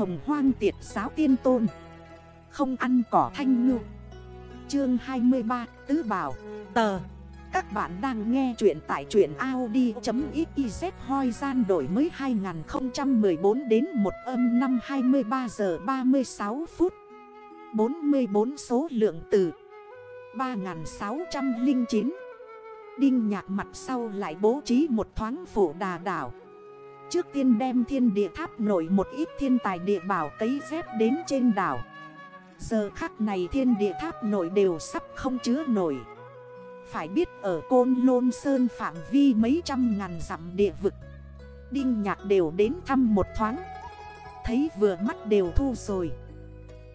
Hồng hoang tiệt giáo tiên tôn. Không ăn cỏ thanh ngư. Chương 23 Tứ Bảo. Tờ. Các bạn đang nghe chuyện tại chuyện Audi.xyz hoi gian đổi mới 2014 đến 1 âm năm 23 giờ 36 phút. 44 số lượng từ 3609 Đinh nhạc mặt sau lại bố trí một thoáng phủ đà đảo. Trước tiên đem thiên địa tháp nổi một ít thiên tài địa bảo cấy dép đến trên đảo. Giờ khắc này thiên địa tháp nổi đều sắp không chứa nổi. Phải biết ở Côn Lôn Sơn phạm vi mấy trăm ngàn dặm địa vực, Đinh nhạc đều đến thăm một thoáng. Thấy vừa mắt đều thu rồi.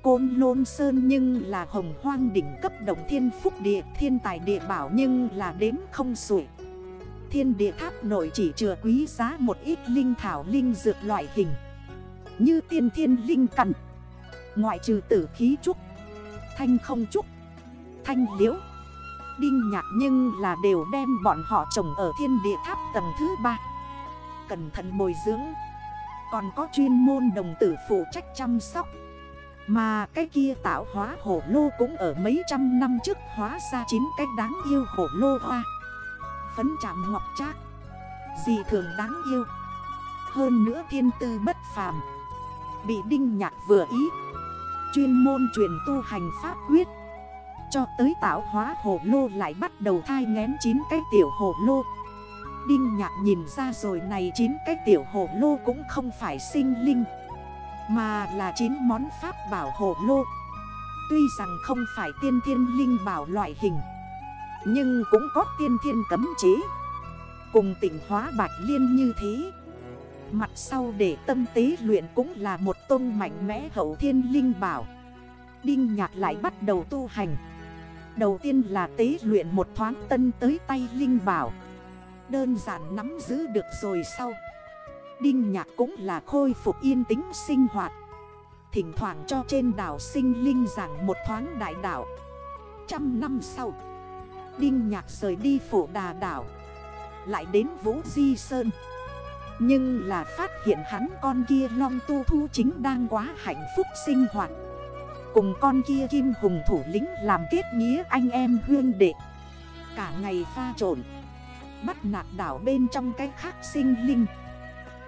Côn Lôn Sơn nhưng là hồng hoang đỉnh cấp động thiên phúc địa, Thiên tài địa bảo nhưng là đếm không sủi Thiên địa tháp nội chỉ chừa quý giá một ít linh thảo linh dược loại hình. Như tiên thiên linh cằn Ngoại trừ tử khí trúc, Thanh không trúc, Thanh liễu, Đinh nhạc nhưng là đều đem bọn họ trồng ở thiên địa tháp tầng thứ ba. Cẩn thận bồi dưỡng, Còn có chuyên môn đồng tử phụ trách chăm sóc. Mà cái kia tạo hóa hổ lô cũng ở mấy trăm năm trước hóa ra chín cách đáng yêu hổ lô hoa. Phấn chạm ngọc trác. Gì thường đáng yêu. Hơn nữa thiên tư bất phàm. Bị đinh nhạc vừa ý. Chuyên môn truyền tu hành pháp quyết. Cho tới tạo hóa hồ lô lại bắt đầu thai ngén 9 cái tiểu hồ lô. Đinh nhạc nhìn ra rồi này 9 cái tiểu hồ lô cũng không phải sinh linh, Mà là 9 món pháp bảo hồ lô. Tuy rằng không phải tiên thiên linh bảo loại hình, Nhưng cũng có tiên thiên cấm chế. Cùng tỉnh hóa bạch liên như thế. Mặt sau để tâm tế luyện cũng là một tôn mạnh mẽ hậu thiên linh bảo. Đinh nhạc lại bắt đầu tu hành. Đầu tiên là tế luyện một thoáng tân tới tay linh bảo. Đơn giản nắm giữ được rồi sau. Đinh nhạc cũng là khôi phục yên tĩnh sinh hoạt. Thỉnh thoảng cho trên đảo sinh linh giảng một thoáng đại đảo Trăm năm sau, Đinh nhạc rời đi phủ đà đảo. Lại đến Vũ Di Sơn. Nhưng là phát hiện hắn con kia long tu thu chính đang quá hạnh phúc sinh hoạt. Cùng con kia kim hùng thủ lĩnh làm kết nghĩa anh em huyên đệ. Cả ngày pha trộn, Bắt nạt đảo bên trong cái khác sinh linh.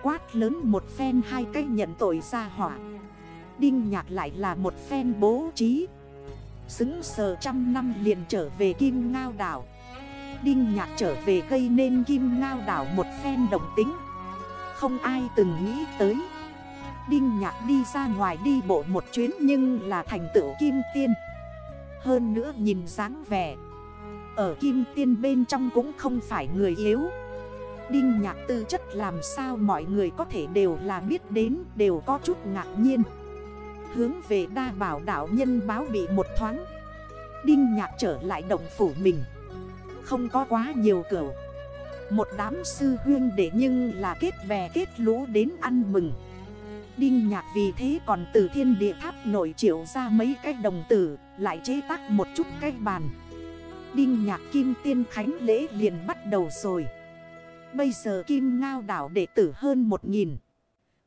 Quát lớn một phen hai cái nhận tội ra hỏa. Đinh nhạc lại là một phen bố trí. Xứng sờ trăm năm liền trở về kim ngao đảo. Đinh nhạc trở về gây nên kim ngao đảo một phen đồng tính. Không ai từng nghĩ tới. Đinh nhạc đi ra ngoài đi bộ một chuyến nhưng là thành tựu kim tiên. Hơn nữa nhìn dáng vẻ, Ở kim tiên bên trong cũng không phải người yếu. Đinh nhạc tư chất làm sao mọi người có thể đều là biết đến, Đều có chút ngạc nhiên. Hướng về đa bảo đảo nhân báo bị một thoáng. Đinh nhạc trở lại động phủ mình. Không có quá nhiều cửu Một đám sư huyên để nhưng là kết bè kết lũ đến ăn mừng. Đinh nhạc vì thế còn từ thiên địa tháp nổi triệu ra mấy cái đồng tử, Lại chế tác một chút cái bàn. Đinh nhạc kim tiên khánh lễ liền bắt đầu rồi. Bây giờ kim ngao đảo đệ tử hơn một nghìn.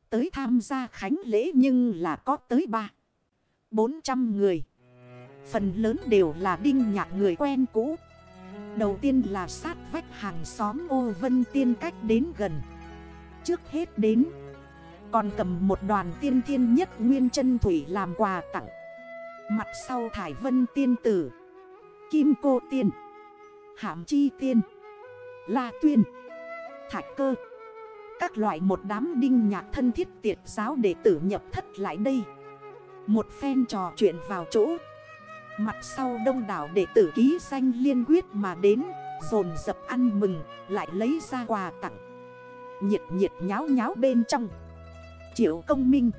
Tới tham gia khánh lễ nhưng là có tới ba, bốn trăm người. Phần lớn đều là đinh nhạc người quen cũ. Đầu tiên là sát vách hàng xóm ô vân tiên cách đến gần. Trước hết đến, còn cầm một đoàn tiên thiên nhất nguyên chân thủy làm quà tặng. Mặt sau thải vân tiên tử, Kim cô tiên hàm chi tiên, La tuyên, Thạch cơ. Các loại một đám đinh nhạc thân thiết tiệt giáo đệ tử nhập thất lại đây. Một phen trò chuyện vào chỗ. Mặt sau đông đảo đệ tử ký danh liên quyết mà đến, Dồn dập ăn mừng, Lại lấy ra quà tặng. Nhiệt nhiệt nháo nháo bên trong. Triệu công minh,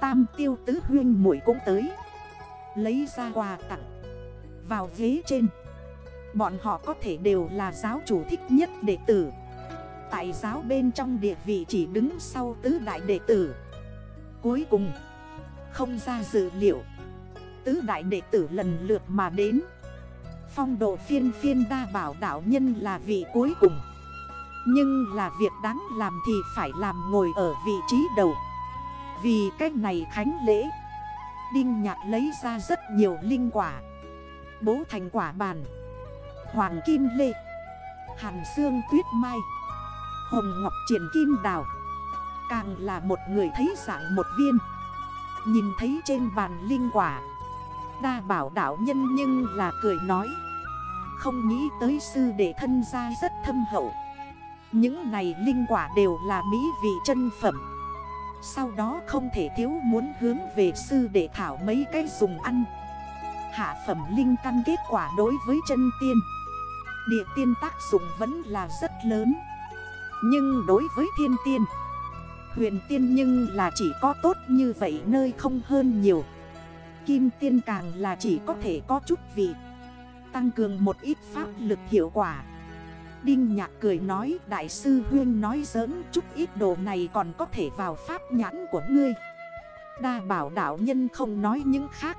Tam tiêu tứ huyên mũi cũng tới. Lấy ra quà tặng. Vào ghế trên, Bọn họ có thể đều là giáo chủ thích nhất đệ tử. Tại giáo bên trong địa vị chỉ đứng sau tứ đại đệ tử. Cuối cùng, Không ra dự liệu. Tứ đại đệ tử lần lượt mà đến. Phong độ phiên phiên đa bảo đạo nhân là vị cuối cùng. Nhưng là việc đáng làm thì phải làm ngồi ở vị trí đầu. Vì cách này khánh lễ, Đinh nhạc lấy ra rất nhiều linh quả. Bố thành quả bàn, Hoàng kim lê, Hàn xương tuyết mai, Hồng ngọc triển kim đào. Càng là một người thấy dạng một viên. Nhìn thấy trên bàn linh quả Đa bảo đảo nhân nhưng là cười nói. Không nghĩ tới sư đệ thân gia rất thâm hậu. Những này linh quả đều là mỹ vị chân phẩm. Sau đó không thể thiếu muốn hướng về sư đệ thảo mấy cái dùng ăn. Hạ phẩm linh căn kết quả đối với chân tiên. Địa tiên tác dụng vẫn là rất lớn. Nhưng đối với thiên tiên, Huyền tiên nhưng là chỉ có tốt như vậy, nơi không hơn nhiều. Kim tiên càng là chỉ có thể có chút vị. Tăng cường một ít pháp lực hiệu quả. Đinh nhạc cười nói, Đại sư Huyên nói giỡn, chút ít đồ này còn có thể vào pháp nhãn của ngươi. Đa bảo đạo nhân không nói những khác.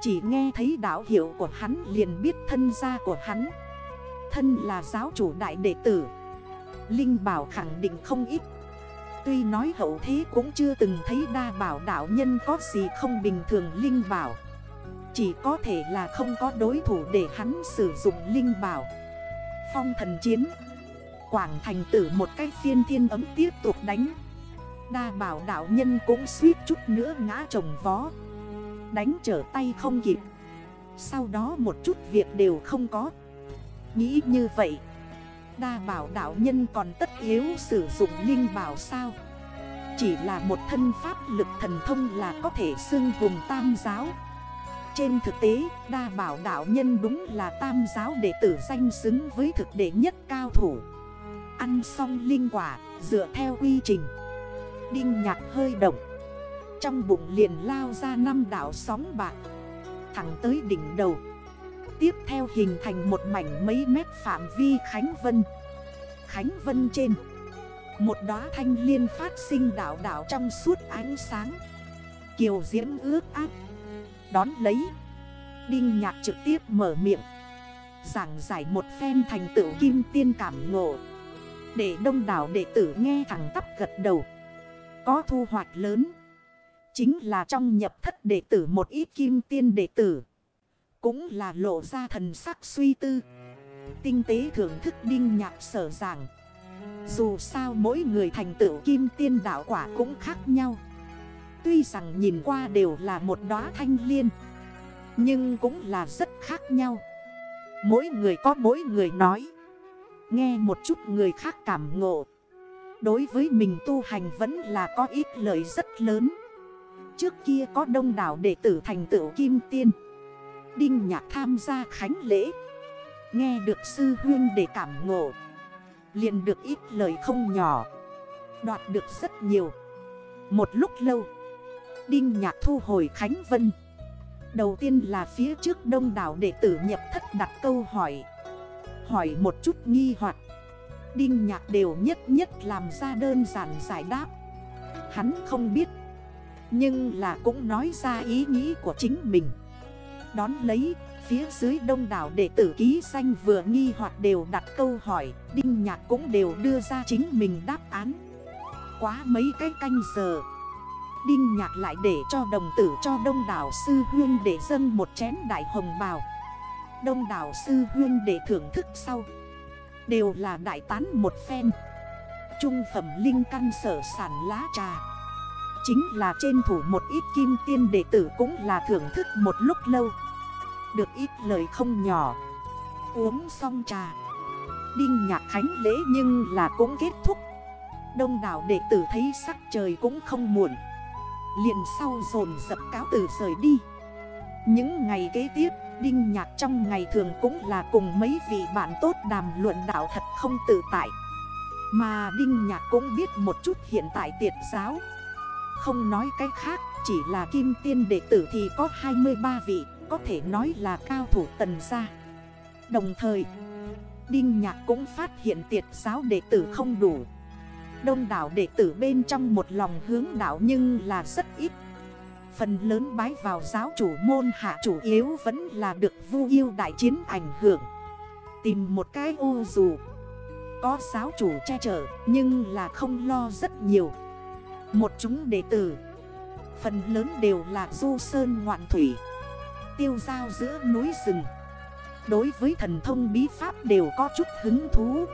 Chỉ nghe thấy đạo hiệu của hắn liền biết thân gia của hắn. Thân là giáo chủ đại đệ tử. Linh bảo khẳng định không ít. Tuy nói hậu thế cũng chưa từng thấy đa bảo đạo nhân có gì không bình thường linh bảo. Chỉ có thể là không có đối thủ để hắn sử dụng linh bảo. Phong thần chiến. Quảng thành tử một cái phiên thiên ấm tiếp tục đánh. Đa bảo đạo nhân cũng suýt chút nữa ngã trồng vó. Đánh trở tay không kịp. Sau đó một chút việc đều không có. Nghĩ như vậy Đa bảo đạo nhân còn tất yếu sử dụng linh bảo sao? Chỉ là một thân pháp lực thần thông là có thể xưng vùng tam giáo. Trên thực tế, đa bảo đạo nhân đúng là tam giáo đệ tử danh xứng với thực đệ nhất cao thủ. Ăn xong linh quả, dựa theo quy trình. Đinh nhạc hơi động. Trong bụng liền lao ra năm đảo sóng bạc. Thẳng tới đỉnh đầu. Tiếp theo hình thành một mảnh mấy mét phạm vi Khánh Vân. Khánh Vân trên. Một đóa thanh liên phát sinh đảo đảo trong suốt ánh sáng. Kiều diễm ước áp Đón lấy. Đinh nhạc trực tiếp mở miệng. Giảng giải một phen thành tựu kim tiên cảm ngộ. Để đông đảo đệ tử nghe thẳng tắp gật đầu. Có thu hoạch lớn. Chính là trong nhập thất đệ tử một ít kim tiên đệ tử cũng là lộ ra thần sắc suy tư. Tinh tế thưởng thức đinh nhạc sở giảng. Dù sao mỗi người thành tựu kim tiên đạo quả cũng khác nhau. Tuy rằng nhìn qua đều là một đóa thanh liên, Nhưng cũng là rất khác nhau. Mỗi người có mỗi người nói. Nghe một chút người khác cảm ngộ. Đối với mình tu hành vẫn là có ít lợi rất lớn. Trước kia có đông đảo đệ tử thành tựu kim tiên. Đinh Nhạc tham gia khánh lễ. Nghe được sư huyên để cảm ngộ. Liền được ít lời không nhỏ. Đoạt được rất nhiều. Một lúc lâu, Đinh Nhạc thu hồi Khánh Vân. Đầu tiên là phía trước đông đảo đệ tử nhập thất đặt câu hỏi. Hỏi một chút nghi hoặc. Đinh Nhạc đều nhất nhất làm ra đơn giản giải đáp. Hắn không biết, Nhưng là cũng nói ra ý nghĩ của chính mình. Đón lấy, phía dưới đông đảo đệ tử ký xanh vừa nghi hoặc đều đặt câu hỏi Đinh nhạc cũng đều đưa ra chính mình đáp án. Quá mấy cái canh giờ Đinh nhạc lại để cho đồng tử cho đông đảo sư huyên để dâng một chén đại hồng bào. Đông đảo sư huyên để thưởng thức sau. Đều là đại tán một phen. Trung phẩm linh căn sở sản lá trà. Chính là trên thủ một ít kim tiên đệ tử cũng là thưởng thức một lúc lâu. Được ít lời không nhỏ. Uống xong trà. Đinh nhạc khánh lễ nhưng là cũng kết thúc. Đông đảo đệ tử thấy sắc trời cũng không muộn. Liền sau dồn dập cáo từ rời đi. Những ngày kế tiếp Đinh nhạc trong ngày thường cũng là cùng mấy vị bạn tốt đàm luận đạo thật không tự tại. Mà Đinh nhạc cũng biết một chút hiện tại tiệt giáo. Không nói cách khác, chỉ là kim tiên đệ tử thì có 23 vị, có thể nói là cao thủ tần gia. Đồng thời, Đinh Nhạc cũng phát hiện tiệt giáo đệ tử không đủ. Đông đảo đệ tử bên trong một lòng hướng đảo nhưng là rất ít. Phần lớn bái vào giáo chủ môn hạ chủ yếu vẫn là được vu yêu đại chiến ảnh hưởng. Tìm một cái ô dù. Có giáo chủ che chở nhưng là không lo rất nhiều. Một chúng đệ tử Phần lớn đều là du sơn ngoạn thủy Tiêu giao giữa núi rừng. Đối với thần thông bí pháp đều có chút hứng thú.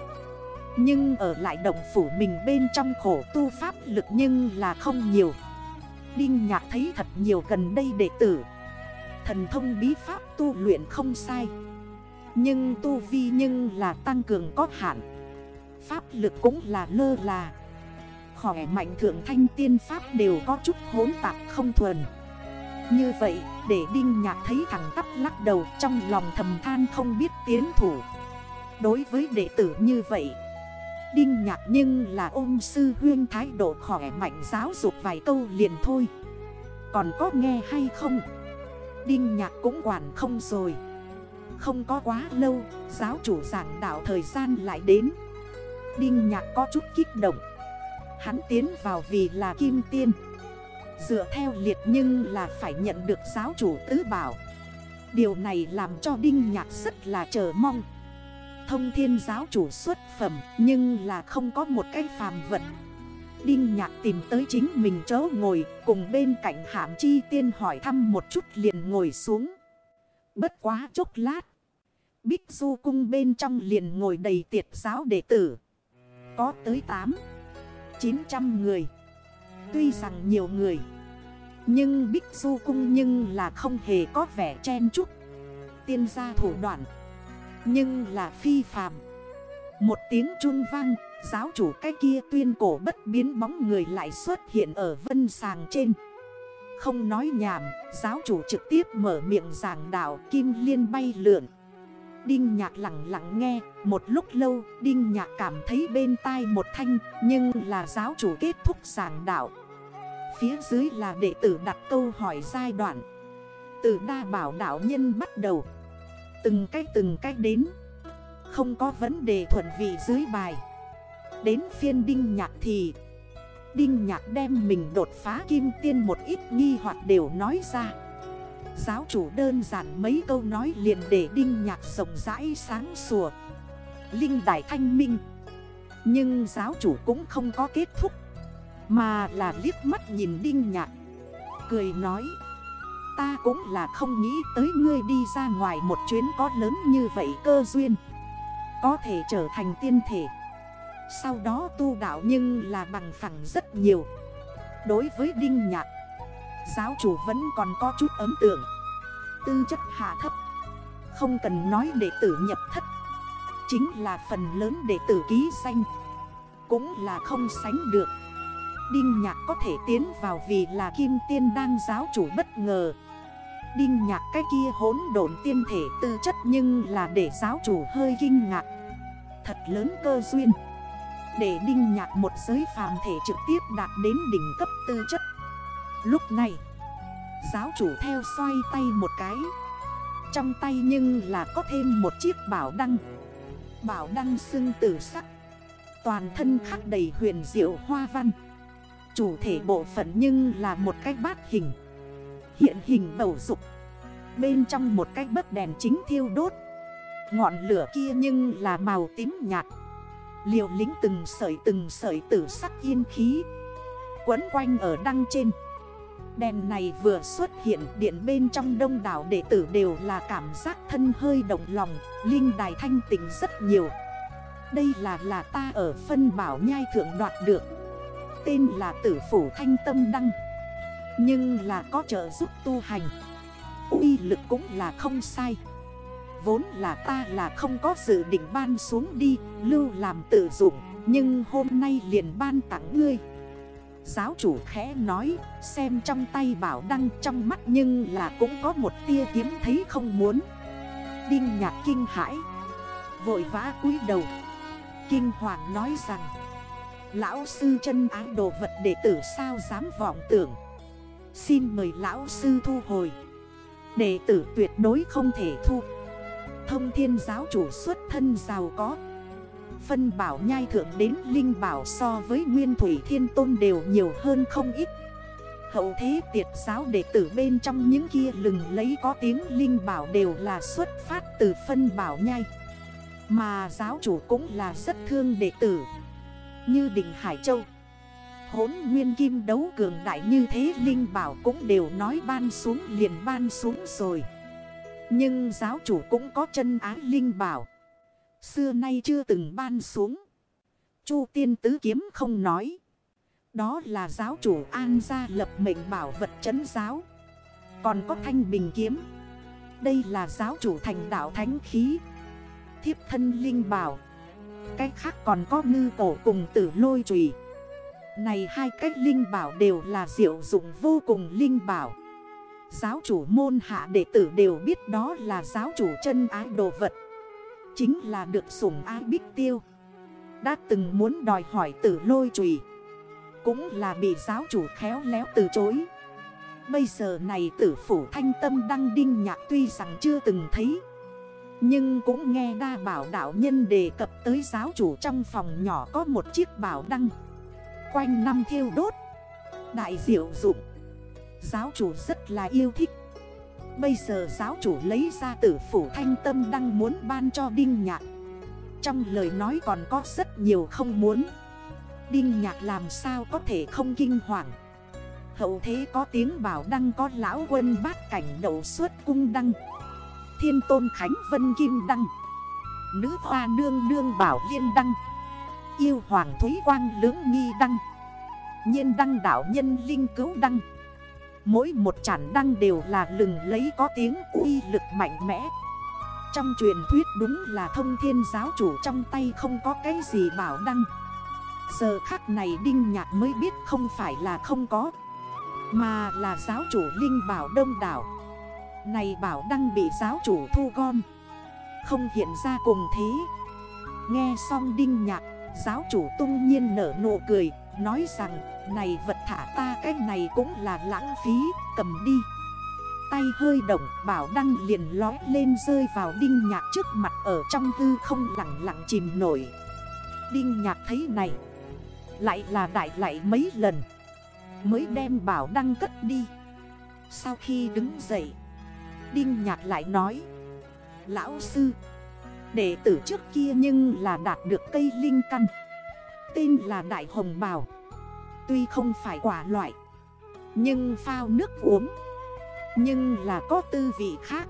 Nhưng ở lại động phủ mình bên trong khổ tu pháp lực nhưng là không nhiều. Đinh nhạc thấy thật nhiều gần đây đệ tử. Thần thông bí pháp tu luyện không sai. Nhưng tu vi nhưng là tăng cường có hạn. Pháp lực cũng là lơ là. Khỏe mạnh thượng thanh tiên pháp đều có chút hốn tạp không thuần. Như vậy để Đinh Nhạc thấy thằng tắp lắc đầu trong lòng thầm than không biết tiến thủ. Đối với đệ tử như vậy, Đinh Nhạc nhưng là ôm sư huyên thái độ khỏe mạnh giáo dục vài câu liền thôi. Còn có nghe hay không? Đinh Nhạc cũng quản không rồi. Không có quá lâu, Giáo chủ giảng đạo thời gian lại đến. Đinh Nhạc có chút kích động. Hắn tiến vào vì là kim tiên. Dựa theo liệt nhưng là phải nhận được giáo chủ tứ bảo. Điều này làm cho Đinh Nhạc rất là chờ mong. Thông thiên giáo chủ xuất phẩm nhưng là không có một cái phàm vật. Đinh Nhạc tìm tới chính mình chỗ ngồi, cùng bên cạnh hạm chi tiên hỏi thăm một chút liền ngồi xuống. Bất quá chốc lát, Bích Du cung bên trong liền ngồi đầy tiệt giáo đệ tử. Có tới 8 900 người. Tuy rằng nhiều người, Nhưng Bích Du Cung nhưng là không hề có vẻ chen chúc. Tiên gia thủ đoạn, Nhưng là phi phàm. Một tiếng chun vang, Giáo chủ cái kia tuyên cổ bất biến bóng người lại xuất hiện ở vân sàng trên. Không nói nhảm, Giáo chủ trực tiếp mở miệng giảng đạo Kim liên bay lượn. Đinh nhạc lặng lặng nghe, Một lúc lâu, Đinh nhạc cảm thấy bên tai một thanh, Nhưng là giáo chủ kết thúc giảng đạo. Phía dưới là đệ tử đặt câu hỏi giai đoạn. Từ đa bảo đạo nhân bắt đầu. Từng cách từng cách đến. Không có vấn đề thuận vị dưới bài. Đến phiên đinh nhạc thì, Đinh nhạc đem mình đột phá kim tiên một ít nghi hoặc đều nói ra. Giáo chủ đơn giản mấy câu nói liền để đinh nhạc rộng rãi sáng sủa. Linh đại thanh minh. Nhưng giáo chủ cũng không có kết thúc. Mà là liếc mắt nhìn đinh nhạc. Cười nói, Ta cũng là không nghĩ tới ngươi đi ra ngoài một chuyến có lớn như vậy cơ duyên. Có thể trở thành tiên thể. Sau đó tu đạo nhưng là bằng phẳng rất nhiều. Đối với Đinh Nhạc, Giáo chủ vẫn còn có chút ấn tượng. Tư chất hạ thấp, Không cần nói đệ tử nhập thất, Chính là phần lớn đệ tử ký danh, Cũng là không sánh được. Đinh Nhạc có thể tiến vào vì là Kim Tiên đang giáo chủ bất ngờ. Đinh Nhạc cái kia hốn độn tiên thể tư chất nhưng là để giáo chủ hơi kinh ngạc. Thật lớn cơ duyên. Để Đinh Nhạc một giới phàm thể trực tiếp đạt đến đỉnh cấp tư chất. Lúc này, Giáo chủ theo xoay tay một cái. Trong tay nhưng là có thêm một chiếc bảo đăng. Bảo đăng xưng tử sắc. Toàn thân khắc đầy huyền diệu hoa văn. Chủ thể bộ phận nhưng là một cái bát hình. Hiện hình bầu dục. Bên trong một cái bấc đèn chính thiêu đốt. Ngọn lửa kia nhưng là màu tím nhạt. Liều lính từng sợi từng sợi tử sắc yên khí. Quấn quanh ở đăng trên. Đèn này vừa xuất hiện điện bên trong đông đảo đệ tử đều là cảm giác thân hơi động lòng, Linh đài thanh tỉnh rất nhiều. Đây là là ta ở phân bảo nhai thượng đoạt được. Tên là tử phủ thanh tâm đăng. Nhưng là có trợ giúp tu hành. Uy lực cũng là không sai. Vốn là ta là không có dự định ban xuống đi, Lưu làm tự dụng, Nhưng hôm nay liền ban tặng ngươi. Giáo chủ khẽ nói, Xem trong tay bảo đăng trong mắt Nhưng là cũng có một tia kiếm thấy không muốn. Đinh nhạc kinh hãi, Vội vã cúi đầu. Kinh hoàng nói rằng Lão sư chân ái đồ vật đệ tử sao dám vọng tưởng? Xin mời lão sư thu hồi. Đệ tử tuyệt đối không thể thu. Thông thiên giáo chủ xuất thân giàu có. Phân bảo nhai thượng đến linh bảo so với nguyên thủy thiên tôn đều nhiều hơn không ít. Hậu thế tiệt giáo đệ tử bên trong những kia lừng lấy có tiếng linh bảo đều là xuất phát từ phân bảo nhai. Mà giáo chủ cũng là rất thương đệ tử. Như Định Hải Châu. Hốn nguyên kim đấu cường đại như thế, Linh Bảo cũng đều nói ban xuống, liền ban xuống rồi. Nhưng giáo chủ cũng có chân ái Linh Bảo. Xưa nay chưa từng ban xuống. Chu tiên tứ kiếm không nói. Đó là giáo chủ an gia lập mệnh bảo vật chấn giáo. Còn có thanh bình kiếm. Đây là giáo chủ thành đạo thánh khí. Thiếp thân linh bảo. Cách khác còn có ngư cổ cùng tử lôi trùy. Này hai cách linh bảo đều là diệu dụng vô cùng linh bảo. Giáo chủ môn hạ đệ tử đều biết đó là giáo chủ chân ái đồ vật. Chính là được sủng ái bích tiêu. Đã từng muốn đòi hỏi tử lôi trùy. Cũng là bị giáo chủ khéo léo từ chối. Bây giờ này tử phủ thanh tâm đăng đinh nhạc tuy rằng chưa từng thấy. Nhưng cũng nghe đa bảo đạo nhân đề cập tới giáo chủ trong phòng nhỏ có một chiếc bảo đăng. Quanh năm thiêu đốt, Đại diệu dụng. Giáo chủ rất là yêu thích. Bây giờ giáo chủ lấy ra tử phủ thanh tâm đang muốn ban cho Đinh Nhạc. Trong lời nói còn có rất nhiều không muốn. Đinh Nhạc làm sao có thể không kinh hoàng? Hậu thế có tiếng bảo đăng có lão quân bát cảnh đậu suốt cung đăng. Thiên tôn khánh vân kim đăng. Nữ hoa nương nương bảo liên đăng. Yêu hoàng thúy quang lưỡng nghi đăng. Nhiên đăng đảo nhân linh cứu đăng. Mỗi một chản đăng đều là lừng lấy có tiếng uy lực mạnh mẽ. Trong truyền thuyết đúng là thông thiên giáo chủ trong tay không có cái gì bảo đăng. Giờ khắc này Đinh Nhạc mới biết không phải là không có, Mà là giáo chủ Linh Bảo Đông Đảo. Này bảo đăng bị giáo chủ thu gom. Không hiện ra cùng thế. Nghe xong Đinh Nhạc, Giáo chủ tung nhiên nở nụ cười, Nói rằng, này vật thả ta, cái này cũng là lãng phí, Cầm đi. Tay hơi động, bảo đăng liền lói lên rơi vào đinh nhạc trước mặt ở trong hư không lặng lặng chìm nổi. Đinh nhạc thấy này, Lại là đại lại mấy lần, Mới đem bảo đăng cất đi. Sau khi đứng dậy Đinh nhạc lại nói, Lão sư, Đệ tử trước kia nhưng là đạt được cây linh căn, Tên là Đại Hồng Bào Tuy không phải quả loại, Nhưng phao nước uống, Nhưng là có tư vị khác.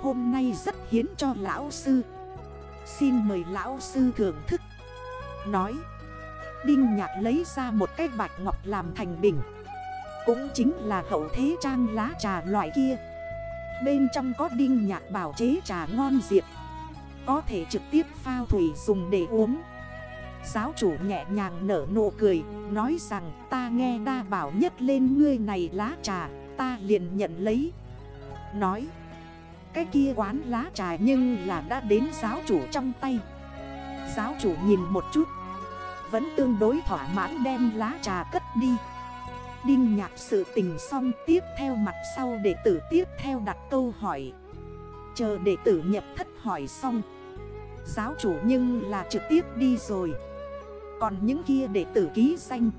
Hôm nay rất hiến cho lão sư. Xin mời lão sư thưởng thức. Nói, Đinh nhạc lấy ra một cái bạch ngọc làm thành bình. Cũng chính là hậu thế trang lá trà loại kia. Bên trong có đinh nhạc bảo chế trà ngon diệp. Có thể trực tiếp phao thủy dùng để uống. Giáo chủ nhẹ nhàng nở nụ cười, Nói rằng, ta nghe đa bảo nhất lên ngươi này lá trà, Ta liền nhận lấy. Nói, Cái kia quán lá trà nhưng là đã đến giáo chủ trong tay. Giáo chủ nhìn một chút, Vẫn tương đối thỏa mãn đem lá trà cất đi. Đinh nhạc sự tình xong tiếp theo mặt sau đệ tử tiếp theo đặt câu hỏi. Chờ đệ tử nhập thất hỏi xong. Giáo chủ nhưng là trực tiếp đi rồi. Còn những kia đệ tử ký danh.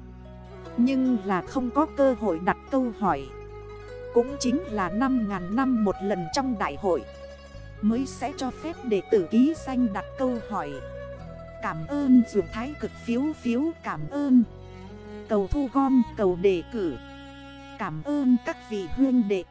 Nhưng là không có cơ hội đặt câu hỏi. Cũng chính là 5.000 năm một lần trong đại hội. Mới sẽ cho phép đệ tử ký danh đặt câu hỏi. Cảm ơn dù thái cực phiếu phiếu, cảm ơn. Cầu thu gom cầu đề cử. Cảm ơn các vị huyên đệ.